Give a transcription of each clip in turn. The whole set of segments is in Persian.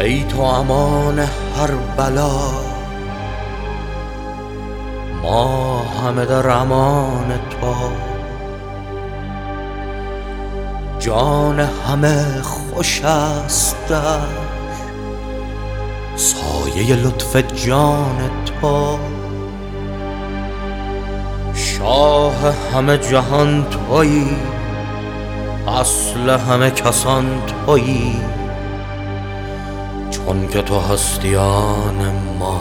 ای تو امان هر بلا. ما همه در امان تو. جان همه خوش است. سایه لطف جان تو. شاه همه جهان تویی. اصل همه کسان تویی. چون که تو هستیان ما.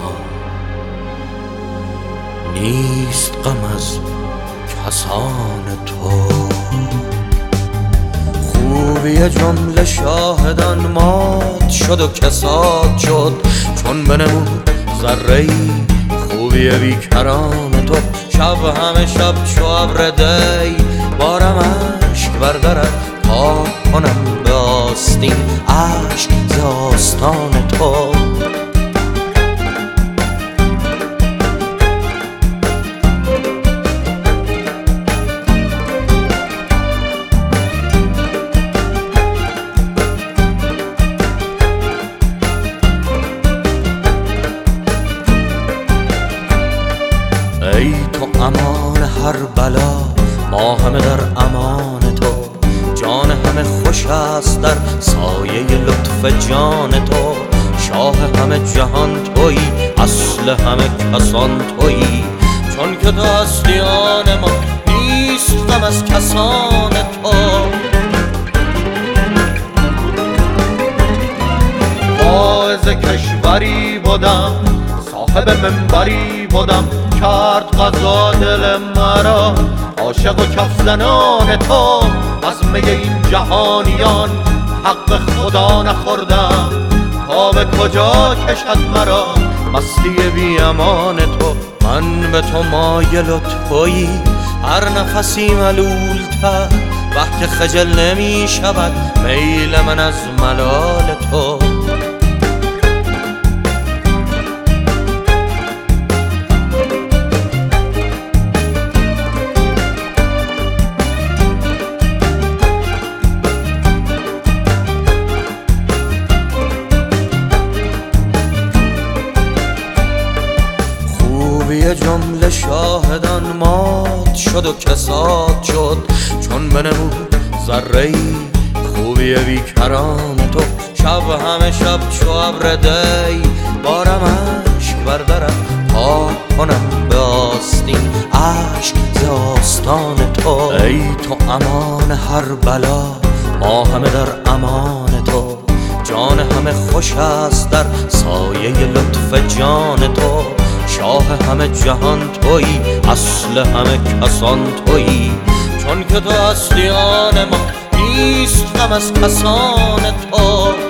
نیست غم از کسان تو. خوبی جمله شاهدان مات شد و کساد شد. چون بنمود ذره خوبی بیکران تو. شب همه شب چو ابر دی بارم اشک بردارد تا کنم به آستین. آستان تو. ای تو امان هر بلا ما همه در امان تو. جان همه خوش است در سایه جان تو شاه همه جهان تویی اصل همه کسان تویی چون که تو هستیان ما نیست از کسان تو. واعظ کشوری بودم صاحب منبری بودم کرد قضا دل مرا. عاشق و کف زنان تو از می این جهانیان حق خدا نخوردم. تا به کجا کشد مرا مستی بی امان تو؟ من به تو مایل و تویی. هر نفسی ملول تر وقت خجل نمی شود میل من از ملال تو. جمله شاهدان مات شد و کساد شد. چون بنمود ذره خوبی بیکران تو شب همه شب چو ابر دی. بارم اشک بردارم تا کنم به آستین. اشک ز تو. ای تو امان هر بلا ما همه در امان تو. جان همه خوش است در سایه لطف جان تو. شاه همه جهان تویی اصل همه کسان تویی چون که تو آن ما نیست غم از کسان تو.